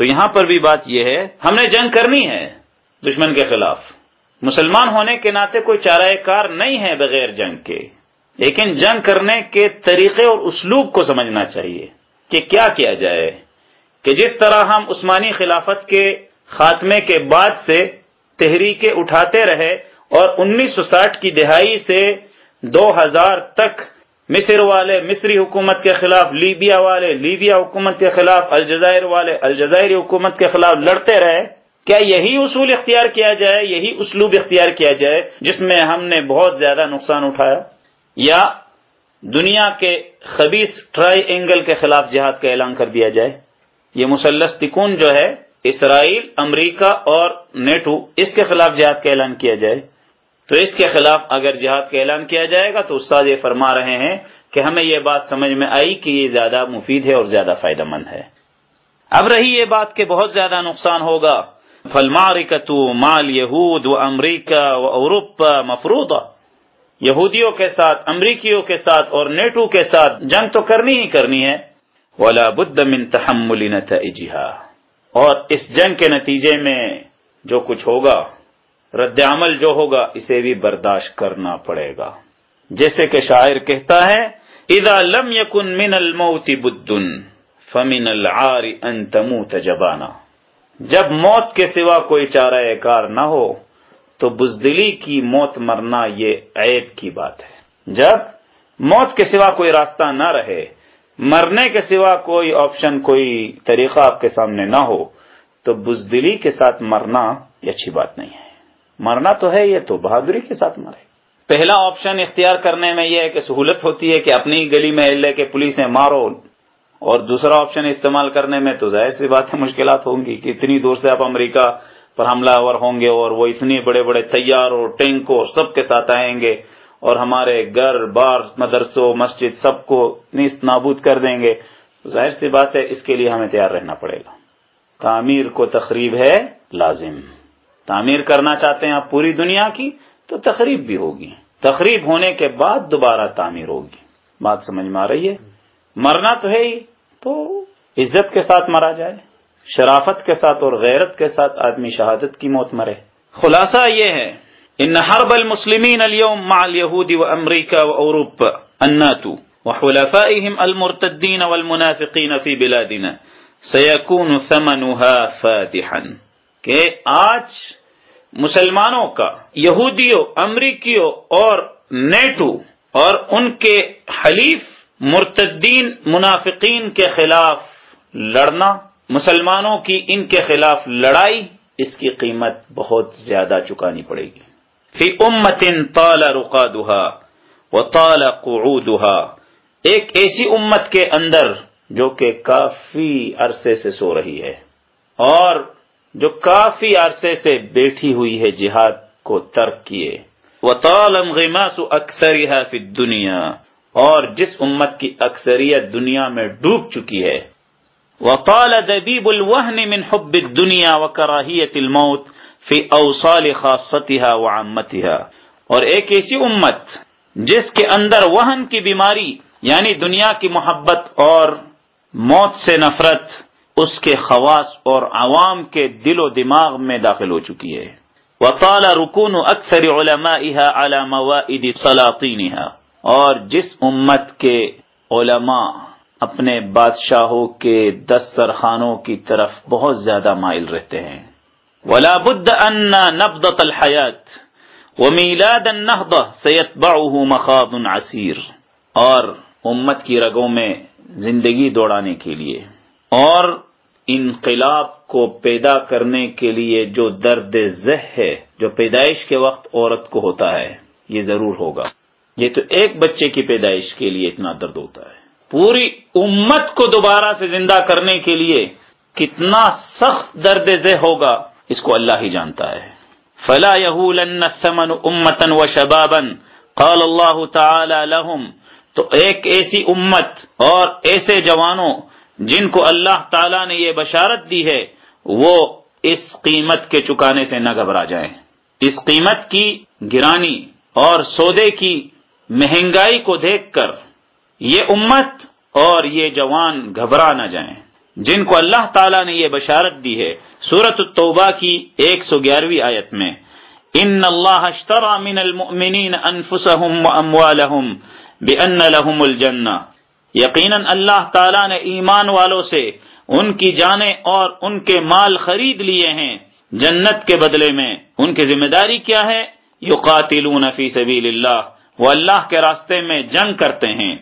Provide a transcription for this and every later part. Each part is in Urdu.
تو یہاں پر بھی بات یہ ہے، ہم نے جنگ کرنی ہے دشمن کے خلاف۔ مسلمان ہونے کے ناطے کوئی چارہ کار نہیں ہے بغیر جنگ کے۔ لیکن جنگ کرنے کے طریقے اور اسلوب کو سمجھنا چاہیے کہ کیا کیا جائے۔ کہ جس طرح ہم عثمانی خلافت کے خاتمے کے بعد سے تحریکیں اٹھاتے رہے اور انیس سو ساٹھ کی دہائی سے دو ہزار تک مصر والے، مصری حکومت کے خلاف، لیبیا والے، لیبیا حکومت کے خلاف، الجزائر والے، الجزائری حکومت کے خلاف لڑتے رہے، کیا یہی اصول اختیار کیا جائے؟ یہی اسلوب اختیار کیا جائے جس میں ہم نے بہت زیادہ نقصان اٹھایا؟ یا دنیا کے خبیص ٹرائی اینگل کے خلاف جہاد کا اعلان کر دیا جائے؟ یہ مسلس تکون جو ہے، اسرائیل، امریکہ اور نیٹو، اس کے خلاف جہاد کا اعلان کیا جائے؟ تو اس کے خلاف اگر جہاد کا اعلان کیا جائے گا تو استاد یہ فرما رہے ہیں کہ ہمیں یہ بات سمجھ میں آئی کہ یہ زیادہ مفید ہے اور زیادہ فائدہ مند ہے۔ اب رہی یہ بات کہ بہت زیادہ نقصان ہوگا۔ فلمارکتو مال یہود و امریکہ و اوروپا مفروضہ۔ یہودیوں کے ساتھ، امریکیوں کے ساتھ اور نیٹو کے ساتھ جنگ تو کرنی ہی کرنی ہے۔ ولا بد من تحمل نتائجها اور اس جنگ کے نتیجے میں جو کچھ ہوگا رد عمل جو ہوگا، اسے بھی برداشت کرنا پڑے گا۔ جیسے کہ شاعر کہتا ہے، اذا لم يكن من الموت بد فمن العار ان تموت جبانا۔ جب موت کے سوا کوئی چارہ کار نہ ہو، تو بزدلی کی موت مرنا یہ عیب کی بات ہے۔ جب موت کے سوا کوئی راستہ نہ رہے، مرنے کے سوا کوئی آپشن کوئی طریقہ آپ کے سامنے نہ ہو، تو بزدلی کے ساتھ مرنا یہ اچھی بات نہیں ہے۔ مرنا تو ہے یہ تو بہادری کے ساتھ مرے۔ پہلا آپشن اختیار کرنے میں یہ ہے کہ سہولت ہوتی ہے کہ اپنی گلی میں لے کے پولیس نے مارو اور دوسرا آپشن استعمال کرنے میں تو ظاہر سی بات ہے مشکلات ہوں گی کہ اتنی دور سے آپ امریکہ پر حملہ آور ہوں گے اور وہ اتنی بڑے بڑے تیار اور ٹینک اور سب کے ساتھ آئیں گے اور ہمارے گھر، بار، مدرسوں، مسجد سب کو نیست نابود کر دیں گے۔ ظاہر سی بات ہے اس کے لیے ہمیں تیار رہنا پڑے گا۔ تعمیر کو تقریب ہے لازم۔ تعمیر کرنا چاہتے ہیں آپ پوری دنیا کی، تو تقریب بھی ہوگی۔ تقریب ہونے کے بعد دوبارہ تعمیر ہوگی۔ بات سمجھ میں آ رہی ہے؟ مرنا تو ہے ہی، تو عزت کے ساتھ مرا جائے، شرافت کے ساتھ اور غیرت کے ساتھ آدمی شہادت کی موت مرے۔ خلاصہ یہ ہے، ان حرب المسلمین اليوم مع اليهود وامریکہ واوروپا الناتو وحلفائهم المرتدین والمنافقین في بلادنا سيكون ثمنها فادحا۔ کہ آج مسلمانوں کا، یہودیوں، امریکیوں اور نیٹو اور ان کے حلیف، مرتدین، منافقین کے خلاف لڑنا، مسلمانوں کی ان کے خلاف لڑائی، اس کی قیمت بہت زیادہ چکانی پڑے گی۔ فی امت طال رقادها وطال قعودها ایک ایسی امت کے اندر جو کہ کافی عرصے سے سو رہی ہے۔ اور جو کافی عرصے سے بیٹھی ہوئی ہے جہاد کو ترک کیے۔ وطال انغماس اکثرها فی الدنیا اور جس امت کی اکثریت دنیا میں ڈوب چکی ہے۔ وقال دبیب الوہن من حب الدنیا وکراہیت الموت فی اوصال خاصتها وعامتها۔ اور ایک ایسی امت جس کے اندر وہن کی بیماری یعنی دنیا کی محبت اور موت سے نفرت اس کے خواص اور عوام کے دل و دماغ میں داخل ہو چکی ہے۔ وطال رکون اکثر علمائها على موائد سلاطینها۔ اور جس امت کے علماء اپنے بادشاہوں کے دسترخانوں کی طرف بہت زیادہ مائل رہتے ہیں۔ ولا بد ان نبض الحیات ومیلاد النهضه سيتبعه مخاض عسیر۔ اور امت کی رگوں میں زندگی دوڑانے کے لیے۔ اور انقلاب کو پیدا کرنے کے لیے جو درد ذہ ہے، جو پیدائش کے وقت عورت کو ہوتا ہے، یہ ضرور ہوگا۔ یہ تو ایک بچے کی پیدائش کے لیے اتنا درد ہوتا ہے۔ پوری امت کو دوبارہ سے زندہ کرنے کے لیے کتنا سخت درد ذہ ہوگا، اس کو اللہ ہی جانتا ہے۔ فلا الثمن امتن و شبابن قال اللہ تعالی لهم۔ تو ایک ایسی امت اور ایسے جوانوں جن کو اللہ تعالی نے یہ بشارت دی ہے، وہ اس قیمت کے چکانے سے نہ گھبرا جائیں۔ اس قیمت کی گرانی اور سودے کی مہنگائی کو دیکھ کر یہ امت اور یہ جوان گھبرا نہ جائیں۔ جن کو اللہ تعالیٰ نے یہ بشارت دی ہے سورت التوبہ کی ایک سو گیارہویں آیت میں، ان اللہ اشترى من المؤمنین انفسهم واموالهم بان لهم الجنہ یقیناً اللہ تعالیٰ نے ایمان والوں سے ان کی جانیں اور ان کے مال خرید لیے ہیں جنت کے بدلے میں۔ ان کی ذمہ داری کیا ہے؟ یقاتلون فی سبیل اللہ۔ وہ اللہ کے راستے میں جنگ کرتے ہیں۔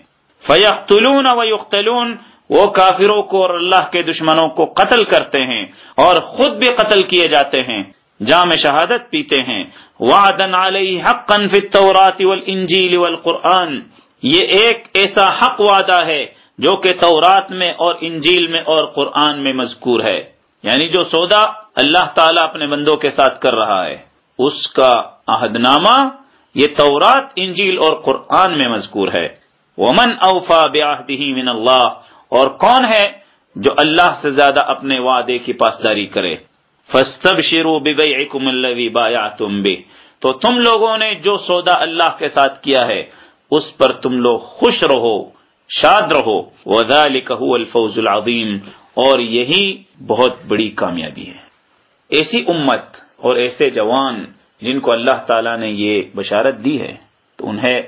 فیقتلون و یقتلون۔ وہ کافروں کو اور اللہ کے دشمنوں کو قتل کرتے ہیں اور خود بھی قتل کیے جاتے ہیں۔ جام شہادت پیتے ہیں۔ وعدن علیہ حقا فی التورات والانجیل والقرآن۔ یہ ایک ایسا حق وعدہ ہے جو کہ تورات میں اور انجیل میں اور قرآن میں مذکور ہے۔ یعنی جو سودا اللہ تعالیٰ اپنے بندوں کے ساتھ کر رہا ہے، اس کا عہد نامہ یہ تورات، انجیل اور قرآن میں مذکور ہے۔ ومن اوفا بیاہدہ من اللہ، اور کون ہے جو اللہ سے زیادہ اپنے وعدے کی پاسداری کرے؟ فَاسْتَبْشِرُوا بِبَيْعِكُمُ الَّذِي بَايَعْتُمْ بِهِ۔ تو تم لوگوں نے جو سودا اللہ کے ساتھ کیا ہے اس پر تم لوگ خوش رہو، شاد رہو۔ وَذَلِكَ هُوَ الْفَوْزُ الْعَظِيمُ۔ اور یہی بہت بڑی کامیابی ہے۔ ایسی امت اور ایسے جوان جن کو اللہ تعالیٰ نے یہ بشارت دی ہے، تو انہیں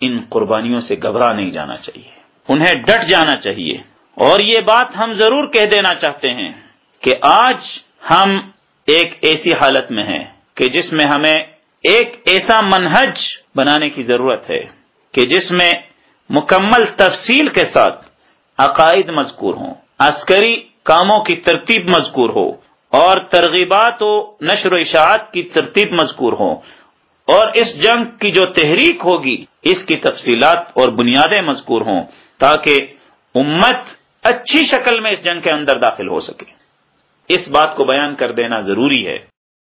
ان قربانیوں سے گھبرا نہیں جانا چاہیے۔ انہیں ڈٹ جانا چاہیے۔ اور یہ بات ہم ضرور کہہ دینا چاہتے ہیں کہ آج ہم ایک ایسی حالت میں ہیں کہ جس میں ہمیں ایک ایسا منہج بنانے کی ضرورت ہے۔ کہ جس میں مکمل تفصیل کے ساتھ عقائد مذکور ہوں، عسکری کاموں کی ترتیب مذکور ہو اور ترغیبات و نشر و اشاعت کی ترتیب مذکور ہو اور اس جنگ کی جو تحریک ہوگی، اس کی تفصیلات اور بنیادیں مذکور ہوں تاکہ امت اچھی شکل میں اس جنگ کے اندر داخل ہو سکے۔ اس بات کو بیان کر دینا ضروری ہے۔